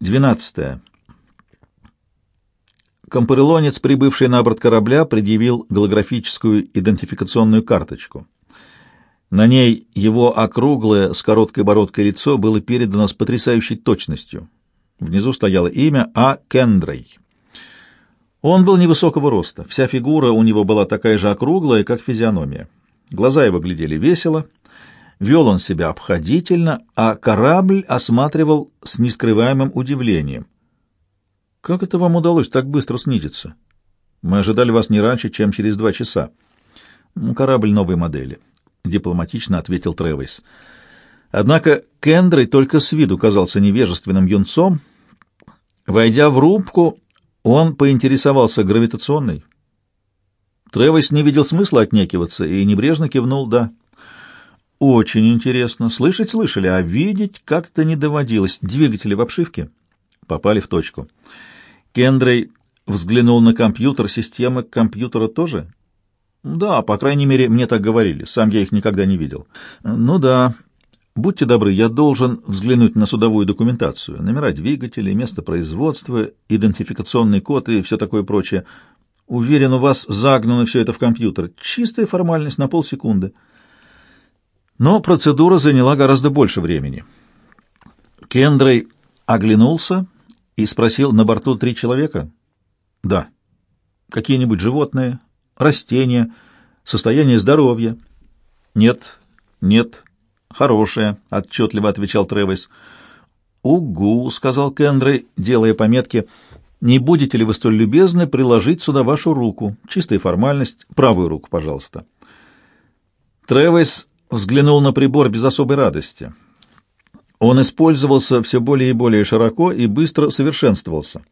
Двенадцатое. Компарелонец, прибывший на борт корабля, предъявил голографическую идентификационную карточку. На ней его округлое с короткой бородкой лицо было передано с потрясающей точностью. Внизу стояло имя А. Кендрей. Он был невысокого роста, вся фигура у него была такая же округлая, как физиономия. Глаза его глядели весело, вел он себя обходительно, а корабль осматривал с нескрываемым удивлением. «Как это вам удалось так быстро снизиться? Мы ожидали вас не раньше, чем через два часа». «Корабль новой модели», — дипломатично ответил Тревейс. Однако Кендрей только с виду казался невежественным юнцом. Войдя в рубку, он поинтересовался гравитационной. Тревойс не видел смысла отнекиваться и небрежно кивнул «да». «Очень интересно. Слышать слышали, а видеть как-то не доводилось. Двигатели в обшивке?» Попали в точку. Кендрей взглянул на компьютер. Системы компьютера тоже? «Да, по крайней мере, мне так говорили. Сам я их никогда не видел». «Ну да. Будьте добры, я должен взглянуть на судовую документацию, номера двигателей, место производства, идентификационный код и все такое прочее. Уверен, у вас загнано все это в компьютер. Чистая формальность на полсекунды. Но процедура заняла гораздо больше времени. Кендрей оглянулся и спросил, на борту три человека? Да. Какие-нибудь животные, растения, состояние здоровья? Нет, нет, «Хорошая», — отчетливо отвечал Тревис. «Угу», — сказал Кендрей, делая пометки. «Не будете ли вы столь любезны приложить сюда вашу руку? Чистая формальность. Правую руку, пожалуйста». Тревис взглянул на прибор без особой радости. Он использовался все более и более широко и быстро совершенствовался.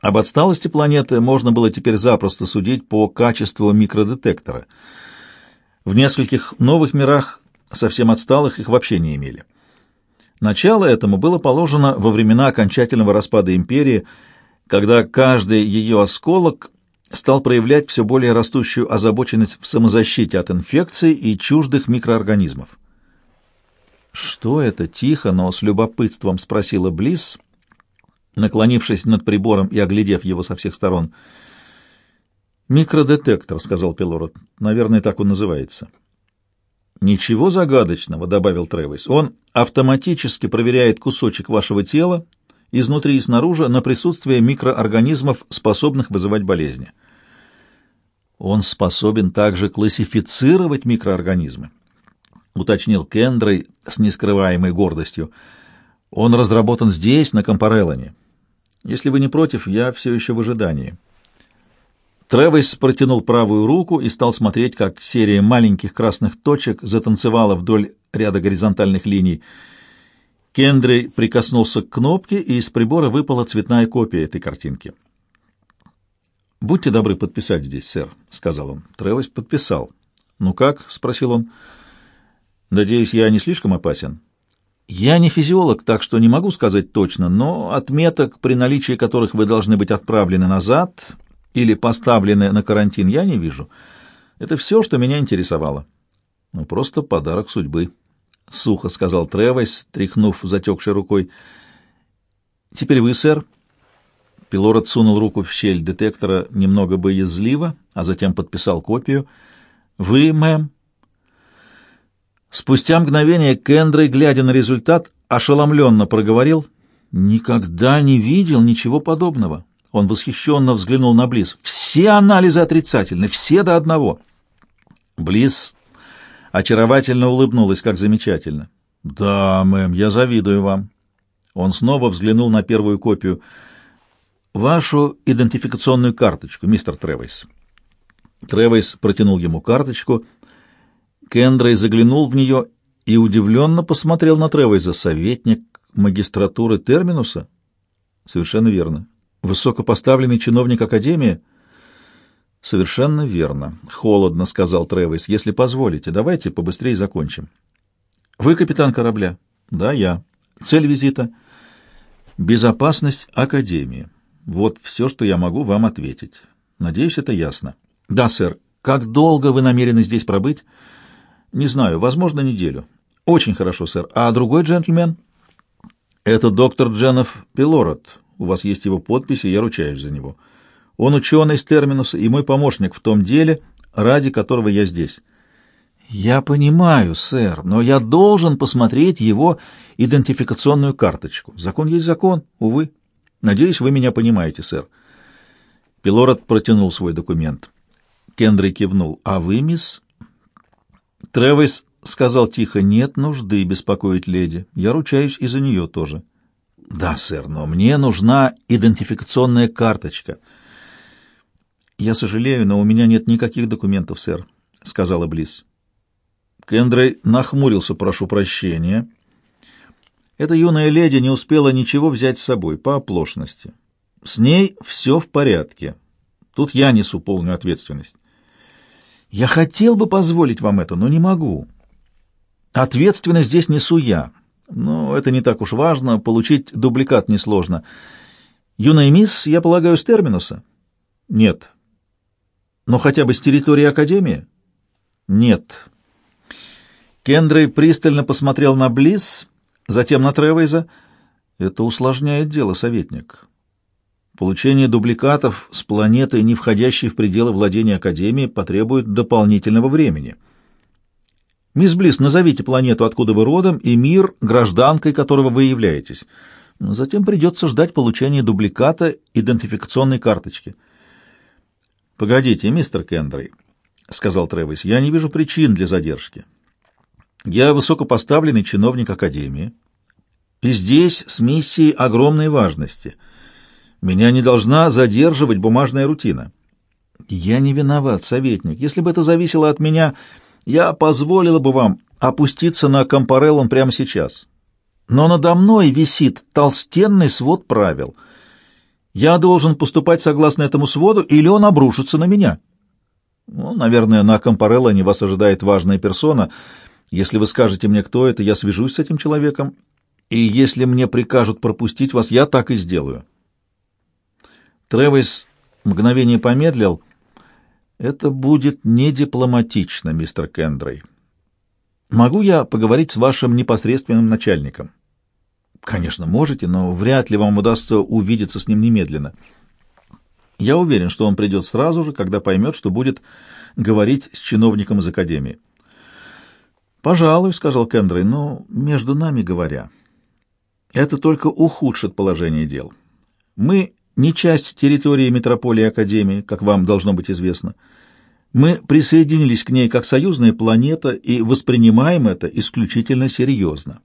Об отсталости планеты можно было теперь запросто судить по качеству микродетектора. В нескольких новых мирах совсем отсталых их вообще не имели. Начало этому было положено во времена окончательного распада империи, когда каждый ее осколок стал проявлять все более растущую озабоченность в самозащите от инфекций и чуждых микроорганизмов. «Что это?» — тихо, но с любопытством спросила Близ, наклонившись над прибором и оглядев его со всех сторон. «Микродетектор», — сказал Пилород. «Наверное, так он называется». «Ничего загадочного», — добавил Тревис. «Он автоматически проверяет кусочек вашего тела изнутри и снаружи на присутствие микроорганизмов, способных вызывать болезни. Он способен также классифицировать микроорганизмы», — уточнил Кендрей с нескрываемой гордостью. «Он разработан здесь, на Компареллоне. Если вы не против, я все еще в ожидании». Тревис протянул правую руку и стал смотреть, как серия маленьких красных точек затанцевала вдоль ряда горизонтальных линий. Кендрей прикоснулся к кнопке, и из прибора выпала цветная копия этой картинки. «Будьте добры подписать здесь, сэр», — сказал он. Тревис подписал. «Ну как?» — спросил он. «Надеюсь, я не слишком опасен?» «Я не физиолог, так что не могу сказать точно, но отметок, при наличии которых вы должны быть отправлены назад, или поставлены на карантин, я не вижу. Это все, что меня интересовало. Ну, просто подарок судьбы. — сухо сказал Тревес, тряхнув затекшей рукой. — Теперь вы, сэр. Пилород сунул руку в щель детектора немного боязливо, а затем подписал копию. — Вы, мэм. Спустя мгновение Кендрей, глядя на результат, ошеломленно проговорил. — Никогда не видел ничего подобного. Он восхищенно взглянул на Близ. «Все анализы отрицательны, все до одного». Близ очаровательно улыбнулась, как замечательно. «Да, мэм, я завидую вам». Он снова взглянул на первую копию. «Вашу идентификационную карточку, мистер Тревейс». Тревейс протянул ему карточку. Кендрей заглянул в нее и удивленно посмотрел на Тревейза. «Советник магистратуры Терминуса?» «Совершенно верно. Высокопоставленный чиновник Академии? Совершенно верно. Холодно, сказал Тревис. Если позволите, давайте побыстрее закончим. Вы капитан корабля? Да, я. Цель визита? Безопасность Академии. Вот все, что я могу вам ответить. Надеюсь, это ясно. Да, сэр. Как долго вы намерены здесь пробыть? Не знаю, возможно, неделю. Очень хорошо, сэр. А другой джентльмен? Это доктор Дженов Пилород. У вас есть его подпись, и я ручаюсь за него. Он ученый из терминуса и мой помощник в том деле, ради которого я здесь. Я понимаю, сэр, но я должен посмотреть его идентификационную карточку. Закон есть закон, увы. Надеюсь, вы меня понимаете, сэр. Пилород протянул свой документ. Кендри кивнул. «А вы, мисс?» Тревис сказал тихо, «Нет нужды беспокоить леди. Я ручаюсь и за нее тоже». «Да, сэр, но мне нужна идентификационная карточка». «Я сожалею, но у меня нет никаких документов, сэр», — сказала Близ. Кендрей нахмурился, прошу прощения. Эта юная леди не успела ничего взять с собой по оплошности. С ней все в порядке. Тут я несу полную ответственность. Я хотел бы позволить вам это, но не могу. Ответственность здесь несу я. Но это не так уж важно, получить дубликат несложно. Юная мисс, я полагаю, с терминуса? Нет. Но хотя бы с территории Академии? Нет. Кендрей пристально посмотрел на Близ, затем на Тревейза. Это усложняет дело, советник. Получение дубликатов с планеты, не входящей в пределы владения Академии, потребует дополнительного времени. Мисс Близ, назовите планету, откуда вы родом, и мир, гражданкой которого вы являетесь. Затем придется ждать получения дубликата идентификационной карточки. «Погодите, мистер Кендрей», — сказал Тревис, — «я не вижу причин для задержки. Я высокопоставленный чиновник Академии, и здесь с миссией огромной важности — меня не должна задерживать бумажная рутина. Я не виноват, советник. Если бы это зависело от меня, я позволила бы вам опуститься на Компареллон прямо сейчас. Но надо мной висит толстенный свод правил. Я должен поступать согласно этому своду, или он обрушится на меня. Ну, наверное, на Компареллоне вас ожидает важная персона. Если вы скажете мне, кто это, я свяжусь с этим человеком, и если мне прикажут пропустить вас, я так и сделаю. Тревис мгновение помедлил. «Это будет не дипломатично, мистер Кендрей. Могу я поговорить с вашим непосредственным начальником?» «Конечно, можете, но вряд ли вам удастся увидеться с ним немедленно. Я уверен, что он придет сразу же, когда поймет, что будет говорить с чиновником из Академии». «Пожалуй», — сказал Кендрей, — «но между нами говоря, это только ухудшит положение дел. Мы не часть территории метрополии Академии, как вам должно быть известно. Мы присоединились к ней как союзная планета и воспринимаем это исключительно серьезно.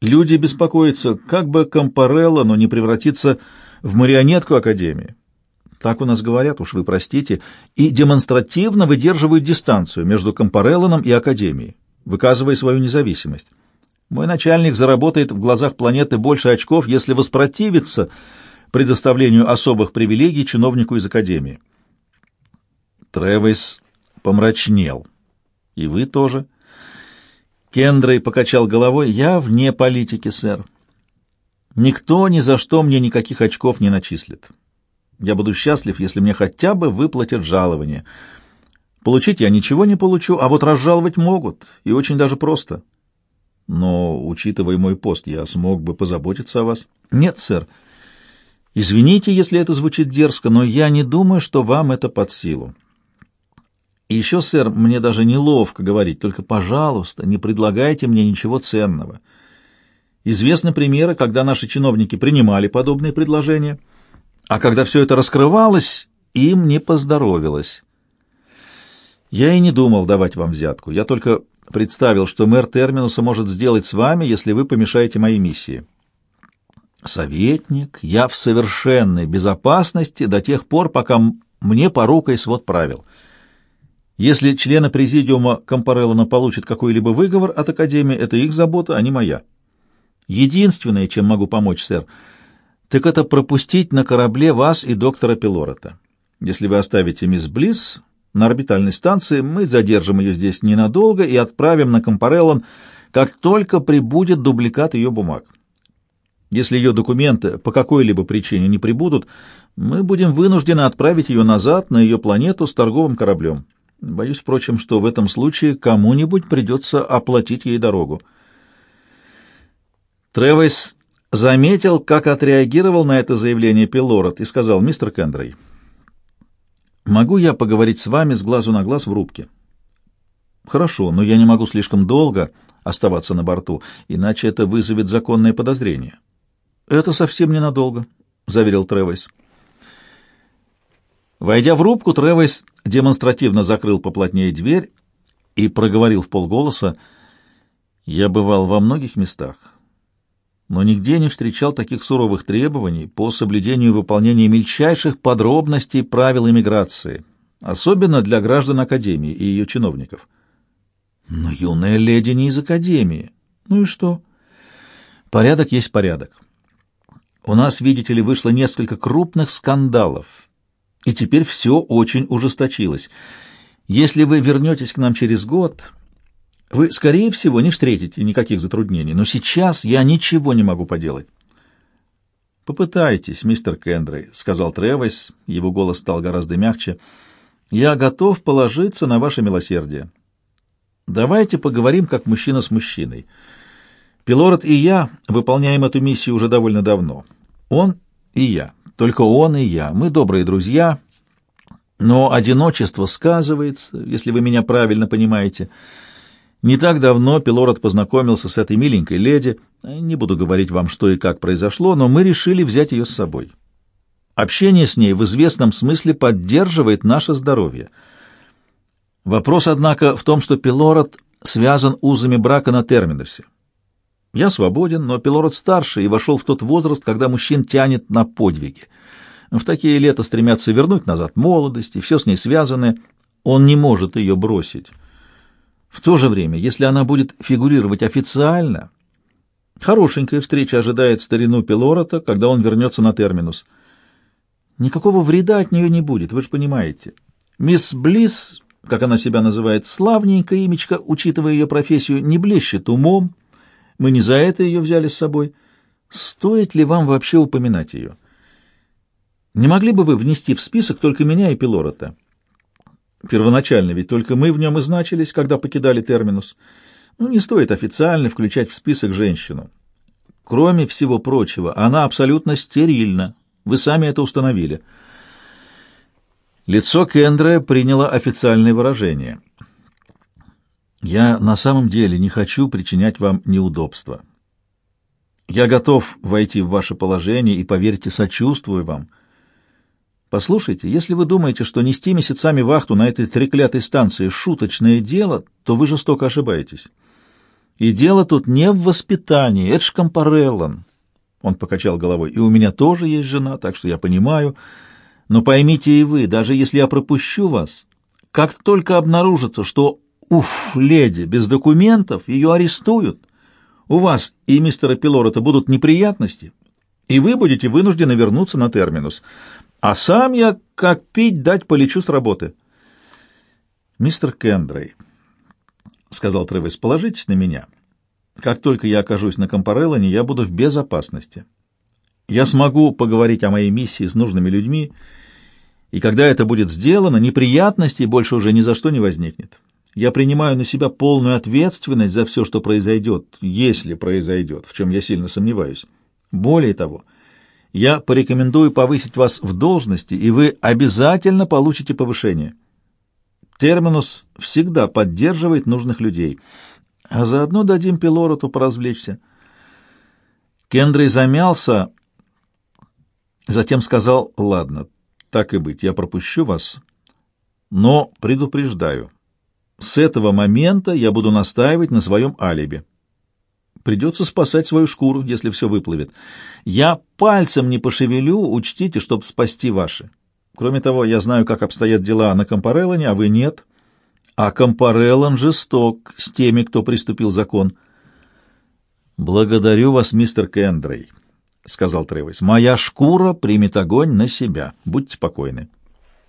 Люди беспокоятся, как бы Компарелло, но не превратиться в марионетку Академии. Так у нас говорят, уж вы простите, и демонстративно выдерживают дистанцию между Компареллоном и Академией, выказывая свою независимость. Мой начальник заработает в глазах планеты больше очков, если воспротивится предоставлению особых привилегий чиновнику из Академии. Тревис помрачнел. И вы тоже. Кендрей покачал головой. Я вне политики, сэр. Никто ни за что мне никаких очков не начислит. Я буду счастлив, если мне хотя бы выплатят жалование. Получить я ничего не получу, а вот разжаловать могут, и очень даже просто. Но, учитывая мой пост, я смог бы позаботиться о вас. Нет, сэр. Извините, если это звучит дерзко, но я не думаю, что вам это под силу. И еще, сэр, мне даже неловко говорить, только, пожалуйста, не предлагайте мне ничего ценного. Известны примеры, когда наши чиновники принимали подобные предложения, а когда все это раскрывалось, им не поздоровилось. Я и не думал давать вам взятку, я только представил, что мэр Терминуса может сделать с вами, если вы помешаете моей миссии. Советник, я в совершенной безопасности до тех пор, пока мне порукой свод правил. Если члены президиума Компареллона получат какой-либо выговор от Академии, это их забота, а не моя. Единственное, чем могу помочь, сэр, так это пропустить на корабле вас и доктора Пилорота. Если вы оставите мисс Близ на орбитальной станции, мы задержим ее здесь ненадолго и отправим на Компареллон, как только прибудет дубликат ее бумаг. Если ее документы по какой-либо причине не прибудут, мы будем вынуждены отправить ее назад на ее планету с торговым кораблем. Боюсь, впрочем, что в этом случае кому-нибудь придется оплатить ей дорогу. Тревес заметил, как отреагировал на это заявление Пилород и сказал, «Мистер Кендрей, могу я поговорить с вами с глазу на глаз в рубке?» «Хорошо, но я не могу слишком долго оставаться на борту, иначе это вызовет законное подозрение». «Это совсем ненадолго», — заверил Тревойс. Войдя в рубку, Тревойс демонстративно закрыл поплотнее дверь и проговорил в полголоса, «Я бывал во многих местах, но нигде не встречал таких суровых требований по соблюдению выполнения мельчайших подробностей правил иммиграции, особенно для граждан Академии и ее чиновников». «Но юная леди не из Академии. Ну и что?» «Порядок есть порядок. У нас, видите ли, вышло несколько крупных скандалов» и теперь все очень ужесточилось. Если вы вернетесь к нам через год, вы, скорее всего, не встретите никаких затруднений, но сейчас я ничего не могу поделать. «Попытайтесь, мистер Кендрей», — сказал Тревойс, его голос стал гораздо мягче. «Я готов положиться на ваше милосердие. Давайте поговорим как мужчина с мужчиной. Пилород и я выполняем эту миссию уже довольно давно. Он и я. Только он и я. Мы добрые друзья, но одиночество сказывается, если вы меня правильно понимаете. Не так давно Пилород познакомился с этой миленькой леди. Не буду говорить вам, что и как произошло, но мы решили взять ее с собой. Общение с ней в известном смысле поддерживает наше здоровье. Вопрос, однако, в том, что Пилород связан узами брака на терминусе. Я свободен, но Пилород старше и вошел в тот возраст, когда мужчин тянет на подвиги. В такие лета стремятся вернуть назад молодость и все с ней связанное. Он не может ее бросить. В то же время, если она будет фигурировать официально, хорошенькая встреча ожидает старину Пилорота, когда он вернется на терминус. Никакого вреда от нее не будет, вы же понимаете. Мисс Близ, как она себя называет, славненькая имечко, учитывая ее профессию, не блещет умом, мы не за это ее взяли с собой. Стоит ли вам вообще упоминать ее? Не могли бы вы внести в список только меня и Пилорота? Первоначально ведь только мы в нем и значились, когда покидали терминус. Ну, не стоит официально включать в список женщину. Кроме всего прочего, она абсолютно стерильна. Вы сами это установили. Лицо Кендра приняло официальное выражение — я на самом деле не хочу причинять вам неудобства. Я готов войти в ваше положение и, поверьте, сочувствую вам. Послушайте, если вы думаете, что нести месяцами вахту на этой треклятой станции — шуточное дело, то вы жестоко ошибаетесь. И дело тут не в воспитании, это ж Компареллан. Он покачал головой. И у меня тоже есть жена, так что я понимаю. Но поймите и вы, даже если я пропущу вас, как только обнаружится, что Уф, леди, без документов ее арестуют. У вас и мистера Пилорота будут неприятности, и вы будете вынуждены вернуться на терминус. А сам я, как пить дать, полечу с работы. Мистер Кендрей, — сказал Тревес, — положитесь на меня. Как только я окажусь на Компареллоне, я буду в безопасности. Я смогу поговорить о моей миссии с нужными людьми, и когда это будет сделано, неприятностей больше уже ни за что не возникнет. Я принимаю на себя полную ответственность за все, что произойдет, если произойдет, в чем я сильно сомневаюсь. Более того, я порекомендую повысить вас в должности, и вы обязательно получите повышение. Терминус всегда поддерживает нужных людей, а заодно дадим Пилороту поразвлечься. Кендрей замялся, затем сказал, «Ладно, так и быть, я пропущу вас, но предупреждаю». С этого момента я буду настаивать на своем алиби. Придется спасать свою шкуру, если все выплывет. Я пальцем не пошевелю, учтите, чтобы спасти ваши. Кроме того, я знаю, как обстоят дела на Компареллоне, а вы нет. А Компареллон жесток с теми, кто приступил закон. «Благодарю вас, мистер Кендрей», — сказал Тревис. «Моя шкура примет огонь на себя. Будьте покойны».